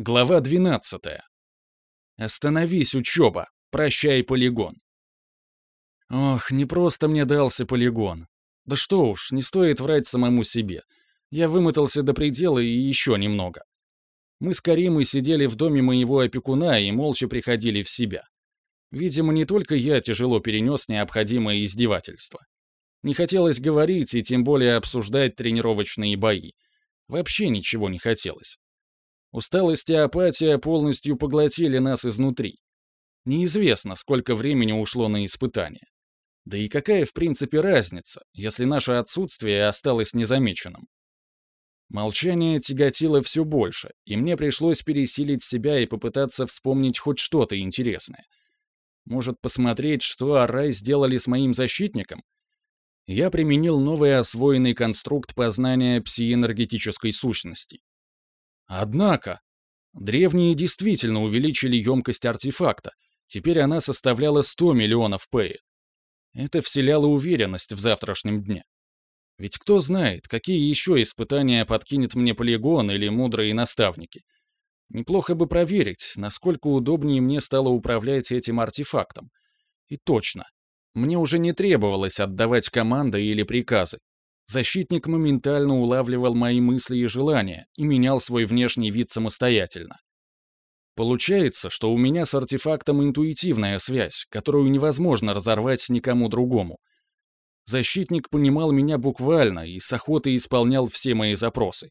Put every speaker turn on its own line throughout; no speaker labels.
Глава 12. Остановись, учеба. Прощай, полигон. Ох, не просто мне дался полигон. Да что уж, не стоит врать самому себе. Я вымотался до предела и еще немного. Мы с Каримой сидели в доме моего опекуна и молча приходили в себя. Видимо, не только я тяжело перенес необходимое издевательство. Не хотелось говорить и тем более обсуждать тренировочные бои. Вообще ничего не хотелось. Усталость и апатия полностью поглотили нас изнутри. Неизвестно, сколько времени ушло на испытание. Да и какая, в принципе, разница, если наше отсутствие осталось незамеченным? Молчание тяготило все больше, и мне пришлось пересилить себя и попытаться вспомнить хоть что-то интересное. Может, посмотреть, что Арай сделали с моим защитником? Я применил новый освоенный конструкт познания псиэнергетической сущности. Однако, древние действительно увеличили емкость артефакта, теперь она составляла 100 миллионов пэи. Это вселяло уверенность в завтрашнем дне. Ведь кто знает, какие еще испытания подкинет мне полигон или мудрые наставники. Неплохо бы проверить, насколько удобнее мне стало управлять этим артефактом. И точно, мне уже не требовалось отдавать команды или приказы. Защитник моментально улавливал мои мысли и желания и менял свой внешний вид самостоятельно. Получается, что у меня с артефактом интуитивная связь, которую невозможно разорвать никому другому. Защитник понимал меня буквально и с охотой исполнял все мои запросы.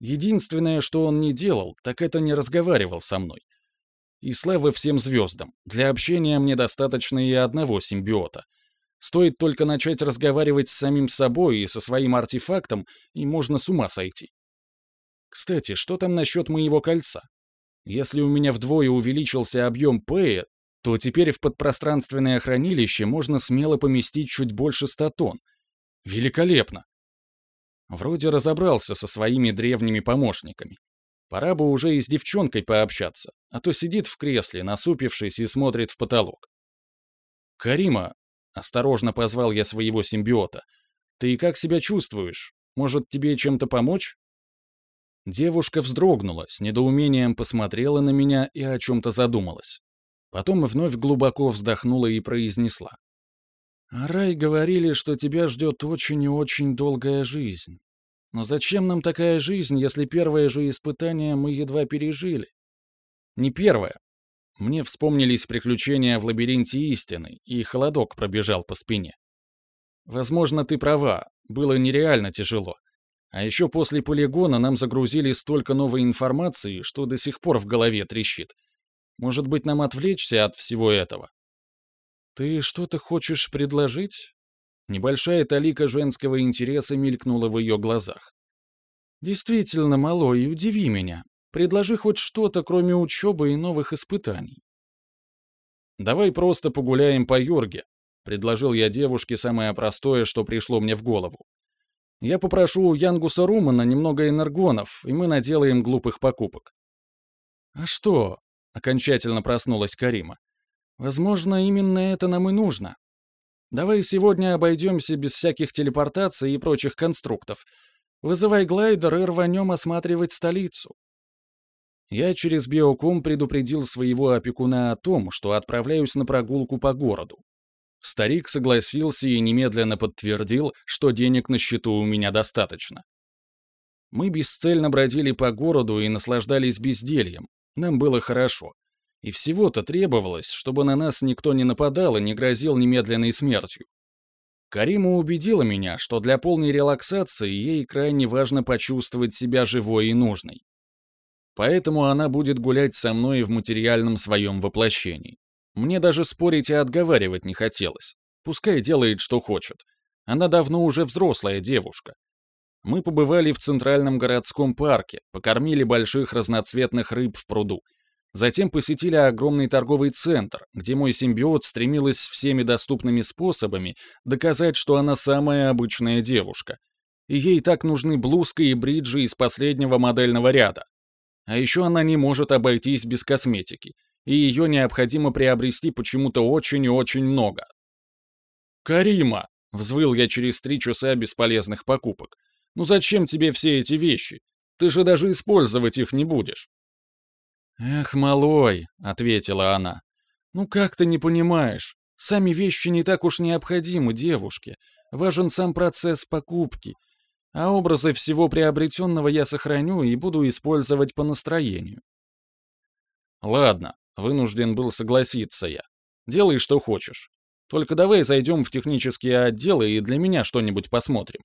Единственное, что он не делал, так это не разговаривал со мной. И слава всем звездам, для общения мне достаточно и одного симбиота — Стоит только начать разговаривать с самим собой и со своим артефактом, и можно с ума сойти. Кстати, что там насчет моего кольца? Если у меня вдвое увеличился объем Пэя, то теперь в подпространственное хранилище можно смело поместить чуть больше ста тонн. Великолепно! Вроде разобрался со своими древними помощниками. Пора бы уже и с девчонкой пообщаться, а то сидит в кресле, насупившись и смотрит в потолок. «Карима, Осторожно позвал я своего симбиота. «Ты как себя чувствуешь? Может, тебе чем-то помочь?» Девушка вздрогнула, с недоумением посмотрела на меня и о чем-то задумалась. Потом вновь глубоко вздохнула и произнесла. «Рай говорили, что тебя ждет очень и очень долгая жизнь. Но зачем нам такая жизнь, если первое же испытание мы едва пережили?» «Не первое», мне вспомнились приключения в лабиринте истины, и холодок пробежал по спине. Возможно, ты права, было нереально тяжело. А еще после полигона нам загрузили столько новой информации, что до сих пор в голове трещит. Может быть, нам отвлечься от всего этого? Ты что-то хочешь предложить? Небольшая талика женского интереса мелькнула в ее глазах. Действительно, малой, удиви меня. Предложи хоть что-то, кроме учебы и новых испытаний. «Давай просто погуляем по Юрге», — предложил я девушке самое простое, что пришло мне в голову. «Я попрошу у Янгуса Румана немного энергонов, и мы наделаем глупых покупок». «А что?» — окончательно проснулась Карима. «Возможно, именно это нам и нужно. Давай сегодня обойдемся без всяких телепортаций и прочих конструктов. Вызывай глайдер и рванем осматривать столицу. Я через биоком предупредил своего опекуна о том, что отправляюсь на прогулку по городу. Старик согласился и немедленно подтвердил, что денег на счету у меня достаточно. Мы бесцельно бродили по городу и наслаждались бездельем. Нам было хорошо. И всего-то требовалось, чтобы на нас никто не нападал и не грозил немедленной смертью. Карима убедила меня, что для полной релаксации ей крайне важно почувствовать себя живой и нужной. Поэтому она будет гулять со мной в материальном своем воплощении. Мне даже спорить и отговаривать не хотелось. Пускай делает, что хочет. Она давно уже взрослая девушка. Мы побывали в Центральном городском парке, покормили больших разноцветных рыб в пруду. Затем посетили огромный торговый центр, где мой симбиот стремилась всеми доступными способами доказать, что она самая обычная девушка. И ей так нужны блузка и бриджи из последнего модельного ряда. А еще она не может обойтись без косметики, и ее необходимо приобрести почему-то очень и очень много. «Карима!» — взвыл я через три часа бесполезных покупок. «Ну зачем тебе все эти вещи? Ты же даже использовать их не будешь». «Эх, малой», — ответила она, — «ну как ты не понимаешь? Сами вещи не так уж необходимы девушке. Важен сам процесс покупки. А образы всего приобретенного я сохраню и буду использовать по настроению». «Ладно», — вынужден был согласиться я. «Делай, что хочешь. Только давай зайдем в технические отделы и для меня что-нибудь посмотрим».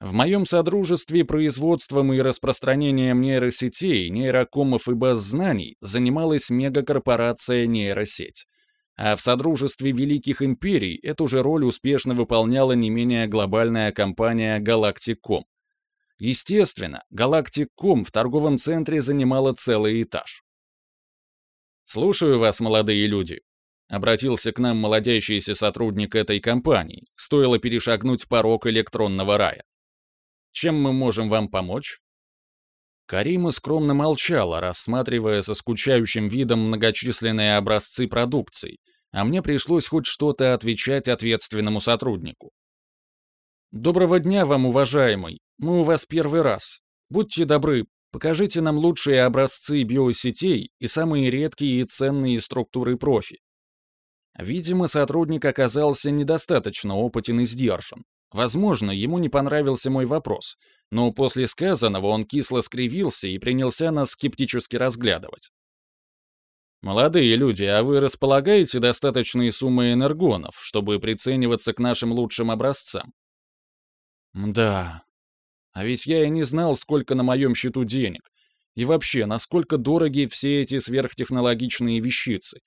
В моем содружестве производством и распространением нейросетей, нейрокомов и баз знаний занималась мегакорпорация нейросеть. А в содружестве великих империй эту же роль успешно выполняла не менее глобальная компания Galactic.com. Естественно, Galactic.com в торговом центре занимала целый этаж. «Слушаю вас, молодые люди», — обратился к нам молодящийся сотрудник этой компании, стоило перешагнуть порог электронного рая. Чем мы можем вам помочь?» Карима скромно молчала, рассматривая со скучающим видом многочисленные образцы продукции, а мне пришлось хоть что-то отвечать ответственному сотруднику. «Доброго дня вам, уважаемый. Мы у вас первый раз. Будьте добры, покажите нам лучшие образцы биосетей и самые редкие и ценные структуры профи». Видимо, сотрудник оказался недостаточно опытен и сдержан, Возможно, ему не понравился мой вопрос, но после сказанного он кисло скривился и принялся нас скептически разглядывать. «Молодые люди, а вы располагаете достаточной суммой энергонов, чтобы прицениваться к нашим лучшим образцам?» «Да. А ведь я и не знал, сколько на моем счету денег. И вообще, насколько дороги все эти сверхтехнологичные вещицы.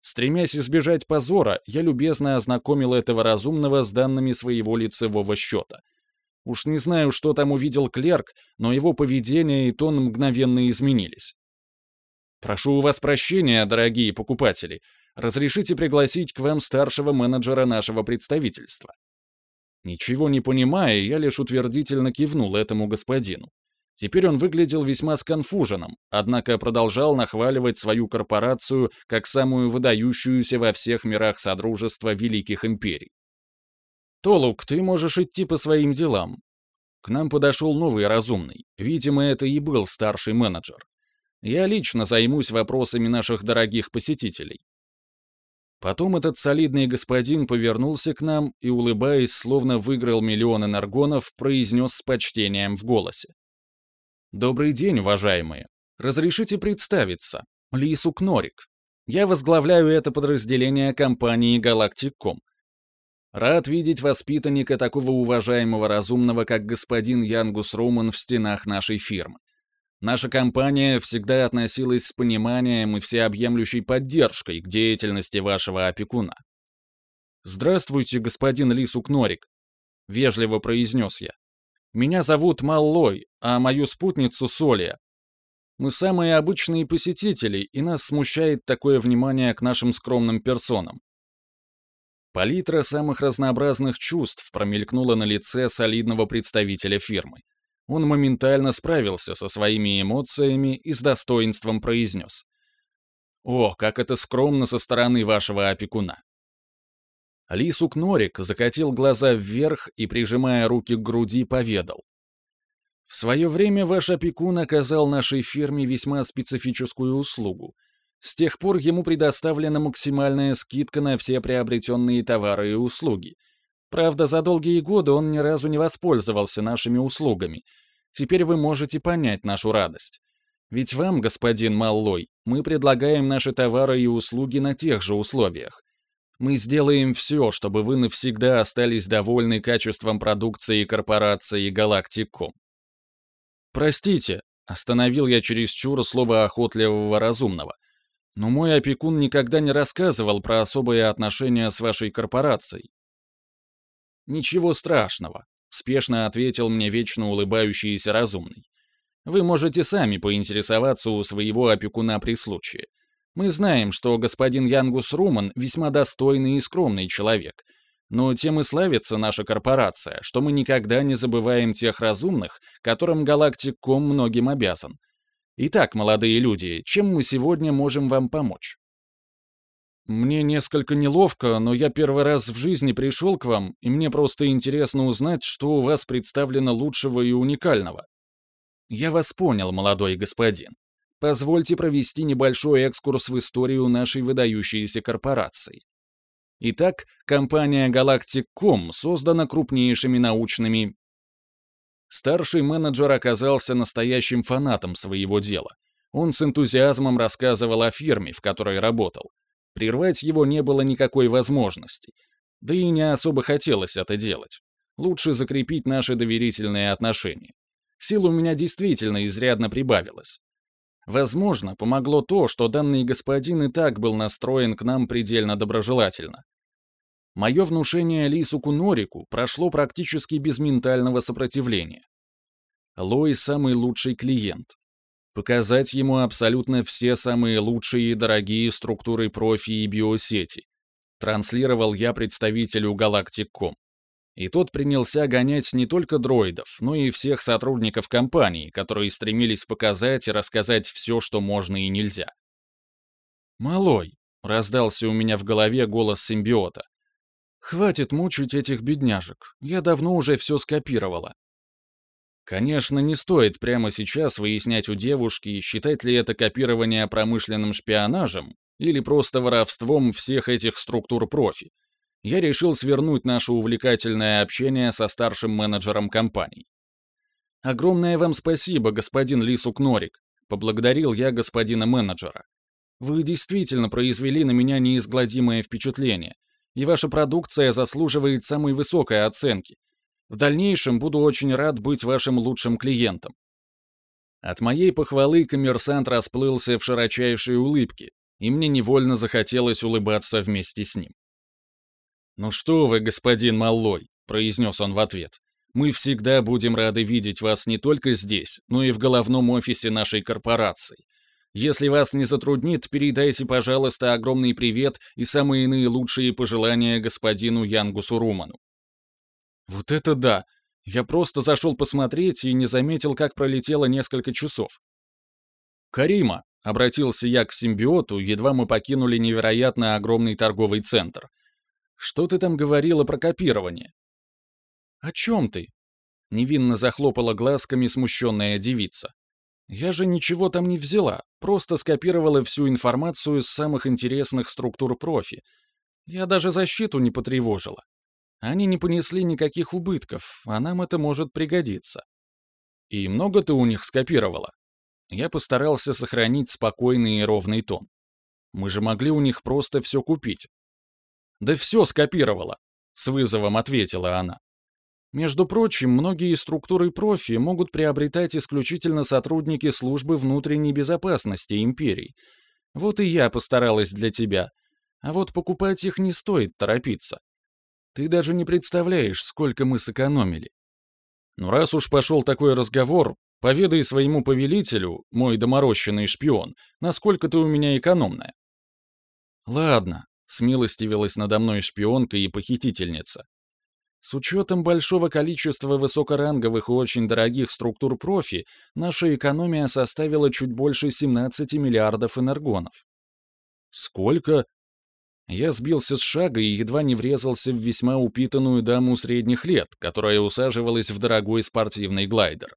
Стремясь избежать позора, я любезно ознакомил этого разумного с данными своего лицевого счета. Уж не знаю, что там увидел клерк, но его поведение и тон мгновенно изменились. «Прошу у вас прощения, дорогие покупатели. Разрешите пригласить к вам старшего менеджера нашего представительства». Ничего не понимая, я лишь утвердительно кивнул этому господину. Теперь он выглядел весьма сконфуженным, однако продолжал нахваливать свою корпорацию как самую выдающуюся во всех мирах Содружества Великих Империй. «Толук, ты можешь идти по своим делам». К нам подошел новый разумный. Видимо, это и был старший менеджер. Я лично займусь вопросами наших дорогих посетителей. Потом этот солидный господин повернулся к нам и, улыбаясь, словно выиграл миллион энергонов, произнес с почтением в голосе. «Добрый день, уважаемые. Разрешите представиться. Лису Кнорик. Я возглавляю это подразделение компании Galactic.com. Рад видеть воспитанника такого уважаемого разумного, как господин Янгус Руман в стенах нашей фирмы. Наша компания всегда относилась с пониманием и всеобъемлющей поддержкой к деятельности вашего опекуна. «Здравствуйте, господин Лису Кнорик», — вежливо произнес я. Меня зовут Маллой, а мою спутницу Солия. Мы самые обычные посетители, и нас смущает такое внимание к нашим скромным персонам. Палитра самых разнообразных чувств промелькнула на лице солидного представителя фирмы. Он моментально справился со своими эмоциями и с достоинством произнес. «О, как это скромно со стороны вашего опекуна!» Лисук Норик закатил глаза вверх и, прижимая руки к груди, поведал. «В свое время ваш опекун оказал нашей фирме весьма специфическую услугу. С тех пор ему предоставлена максимальная скидка на все приобретенные товары и услуги. Правда, за долгие годы он ни разу не воспользовался нашими услугами. Теперь вы можете понять нашу радость. Ведь вам, господин Маллой, мы предлагаем наши товары и услуги на тех же условиях. Мы сделаем все, чтобы вы навсегда остались довольны качеством продукции корпорации Galactic.com. Простите, остановил я чересчур слово охотливого разумного. Но мой опекун никогда не рассказывал про особые отношения с вашей корпорацией. Ничего страшного, спешно ответил мне вечно улыбающийся разумный. Вы можете сами поинтересоваться у своего опекуна при случае. Мы знаем, что господин Янгус Руман весьма достойный и скромный человек, но тем и славится наша корпорация, что мы никогда не забываем тех разумных, которым Галактиком многим обязан. Итак, молодые люди, чем мы сегодня можем вам помочь? Мне несколько неловко, но я первый раз в жизни пришел к вам, и мне просто интересно узнать, что у вас представлено лучшего и уникального. Я вас понял, молодой господин. позвольте провести небольшой экскурс в историю нашей выдающейся корпорации. Итак, компания Galactic.com создана крупнейшими научными... Старший менеджер оказался настоящим фанатом своего дела. Он с энтузиазмом рассказывал о фирме, в которой работал. Прервать его не было никакой возможности. Да и не особо хотелось это делать. Лучше закрепить наши доверительные отношения. Сил у меня действительно изрядно прибавилось. Возможно, помогло то, что данный господин и так был настроен к нам предельно доброжелательно. Мое внушение Лису Кунорику прошло практически без ментального сопротивления. Лой — самый лучший клиент. Показать ему абсолютно все самые лучшие и дорогие структуры профи и биосети. Транслировал я представителю Galactic.com. И тот принялся гонять не только дроидов, но и всех сотрудников компании, которые стремились показать и рассказать все, что можно и нельзя. «Малой», — раздался у меня в голове голос симбиота, — «хватит мучить этих бедняжек, я давно уже все скопировала». Конечно, не стоит прямо сейчас выяснять у девушки, считать ли это копирование промышленным шпионажем или просто воровством всех этих структур профи я решил свернуть наше увлекательное общение со старшим менеджером компании. «Огромное вам спасибо, господин Лисук Норик», — поблагодарил я господина менеджера. «Вы действительно произвели на меня неизгладимое впечатление, и ваша продукция заслуживает самой высокой оценки. В дальнейшем буду очень рад быть вашим лучшим клиентом». От моей похвалы коммерсант расплылся в широчайшей улыбке, и мне невольно захотелось улыбаться вместе с ним. «Ну что вы, господин Маллой», — произнес он в ответ. «Мы всегда будем рады видеть вас не только здесь, но и в головном офисе нашей корпорации. Если вас не затруднит, передайте, пожалуйста, огромный привет и самые наилучшие пожелания господину Янгусу Руману». «Вот это да! Я просто зашел посмотреть и не заметил, как пролетело несколько часов». «Карима», — обратился я к симбиоту, едва мы покинули невероятно огромный торговый центр — что ты там говорила про копирование?» «О чем ты?» — невинно захлопала глазками смущенная девица. «Я же ничего там не взяла, просто скопировала всю информацию из самых интересных структур профи. Я даже защиту не потревожила. Они не понесли никаких убытков, а нам это может пригодиться». «И много ты у них скопировала?» Я постарался сохранить спокойный и ровный тон. Мы же могли у них просто все купить. «Да все скопировала», — с вызовом ответила она. Между прочим, многие структуры профи могут приобретать исключительно сотрудники службы внутренней безопасности империи. Вот и я постаралась для тебя. А вот покупать их не стоит торопиться. Ты даже не представляешь, сколько мы сэкономили. Ну раз уж пошел такой разговор, поведай своему повелителю, мой доморощенный шпион, насколько ты у меня экономная. Ладно, смилостивилась надо мной шпионка и похитительница. С учетом большого количества высокоранговых и очень дорогих структур профи, наша экономия составила чуть больше 17 миллиардов энергонов. Сколько? Я сбился с шага и едва не врезался в весьма упитанную даму средних лет, которая усаживалась в дорогой спортивный глайдер.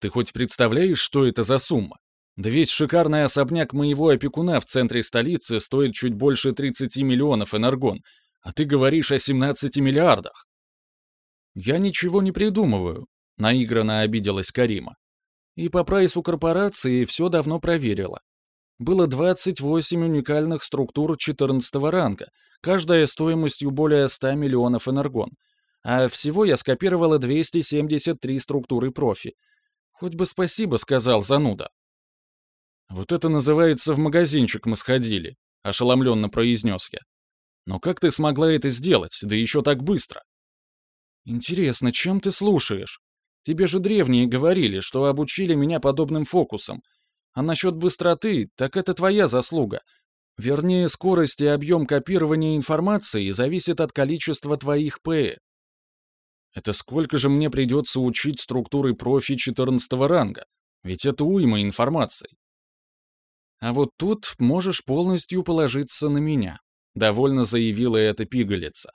Ты хоть представляешь, что это за сумма? Да ведь шикарный особняк моего опекуна в центре столицы стоит чуть больше 30 миллионов энергон, а ты говоришь о 17 миллиардах. Я ничего не придумываю, наигранно обиделась Карима. И по прайсу корпорации все давно проверила. Было 28 уникальных структур 14 ранга, каждая стоимостью более 100 миллионов энергон. А всего я скопировала 273 структуры профи. Хоть бы спасибо сказал зануда. «Вот это называется в магазинчик мы сходили», — ошеломленно произнес я. «Но как ты смогла это сделать, да еще так быстро?» «Интересно, чем ты слушаешь? Тебе же древние говорили, что обучили меня подобным фокусам. А насчет быстроты, так это твоя заслуга. Вернее, скорость и объем копирования информации зависит от количества твоих ПЭ. Это сколько же мне придется учить структуры профи 14 ранга? Ведь это уйма информации. А вот тут можешь полностью положиться на меня», — довольно заявила эта пигалица.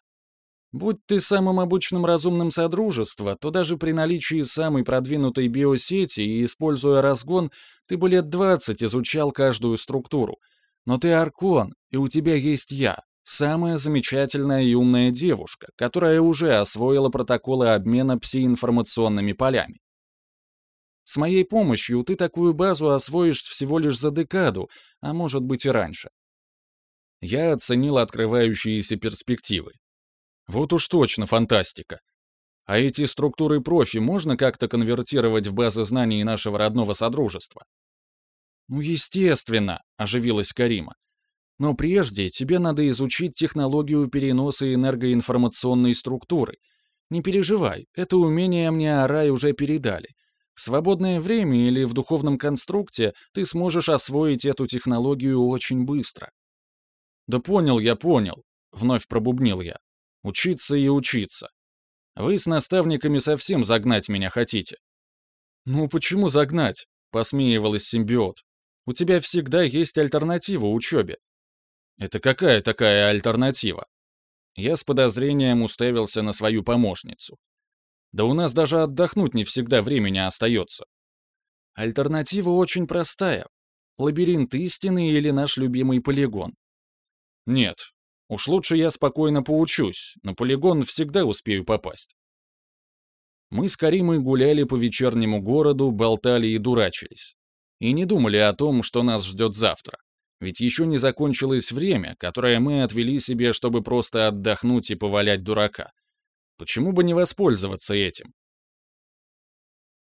Будь ты самым обычным разумным содружества, то даже при наличии самой продвинутой биосети и используя разгон, ты бы лет 20 изучал каждую структуру. Но ты Аркон, и у тебя есть я, самая замечательная и умная девушка, которая уже освоила протоколы обмена псиинформационными полями. С моей помощью ты такую базу освоишь всего лишь за декаду, а может быть и раньше. Я оценил открывающиеся перспективы. Вот уж точно фантастика. А эти структуры профи можно как-то конвертировать в базы знаний нашего родного содружества? Ну, естественно, оживилась Карима. Но прежде тебе надо изучить технологию переноса энергоинформационной структуры. Не переживай, это умение мне Арай уже передали. В свободное время или в духовном конструкте ты сможешь освоить эту технологию очень быстро. Да понял я, понял, вновь пробубнил я. Учиться и учиться. Вы с наставниками совсем загнать меня хотите. Ну почему загнать? Посмеивалась симбиот. У тебя всегда есть альтернатива учебе. Это какая такая альтернатива? Я с подозрением уставился на свою помощницу. Да у нас даже отдохнуть не всегда времени остается. Альтернатива очень простая. Лабиринт истины или наш любимый полигон. Нет, Уж лучше я спокойно поучусь, на полигон всегда успею попасть. Мы с Каримой гуляли по вечернему городу, болтали и дурачились. И не думали о том, что нас ждет завтра. Ведь еще не закончилось время, которое мы отвели себе, чтобы просто отдохнуть и повалять дурака. Почему бы не воспользоваться этим?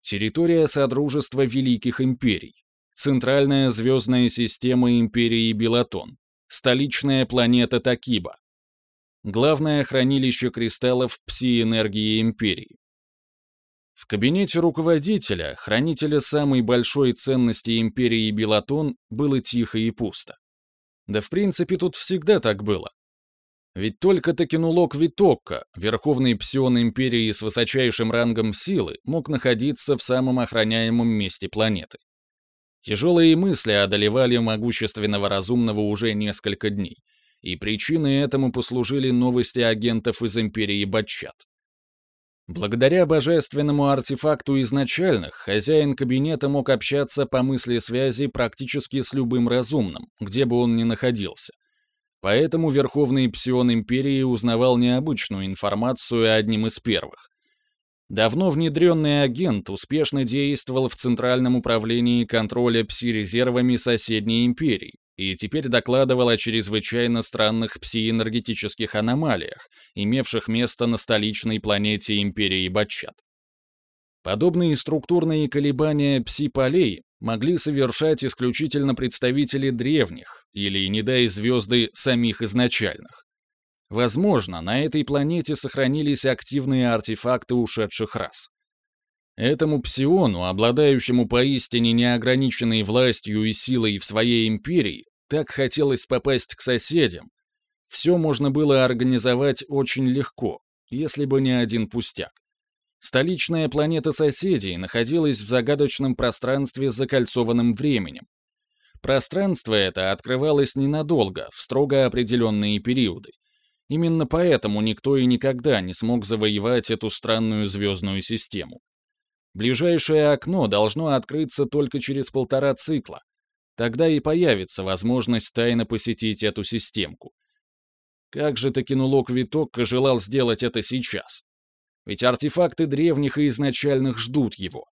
Территория Содружества Великих Империй. Центральная звездная система Империи Белатон столичная планета Такиба. Главное хранилище кристаллов пси-энергии Империи. В кабинете руководителя, хранителя самой большой ценности Империи Белатон, было тихо и пусто. Да в принципе тут всегда так было. Ведь только Токенулок Витокка, верховный псион Империи с высочайшим рангом силы, мог находиться в самом охраняемом месте планеты. Тяжелые мысли одолевали могущественного разумного уже несколько дней, и причиной этому послужили новости агентов из Империи Батчат. Благодаря божественному артефакту изначальных, хозяин кабинета мог общаться по мысли связи практически с любым разумным, где бы он ни находился. Поэтому Верховный Псион Империи узнавал необычную информацию одним из первых, Давно внедренный агент успешно действовал в Центральном управлении контроля пси-резервами соседней империи и теперь докладывал о чрезвычайно странных пси-энергетических аномалиях, имевших место на столичной планете империи Батчат. Подобные структурные колебания пси-полей могли совершать исключительно представители древних или, не дай звезды, самих изначальных. Возможно, на этой планете сохранились активные артефакты ушедших рас. Этому псиону, обладающему поистине неограниченной властью и силой в своей империи, так хотелось попасть к соседям. Все можно было организовать очень легко, если бы не один пустяк. Столичная планета соседей находилась в загадочном пространстве с закольцованным временем. Пространство это открывалось ненадолго, в строго определенные периоды. Именно поэтому никто и никогда не смог завоевать эту странную звездную систему. Ближайшее окно должно открыться только через полтора цикла. Тогда и появится возможность тайно посетить эту системку. Как же Токенулок Витокко желал сделать это сейчас? Ведь артефакты древних и изначальных ждут его.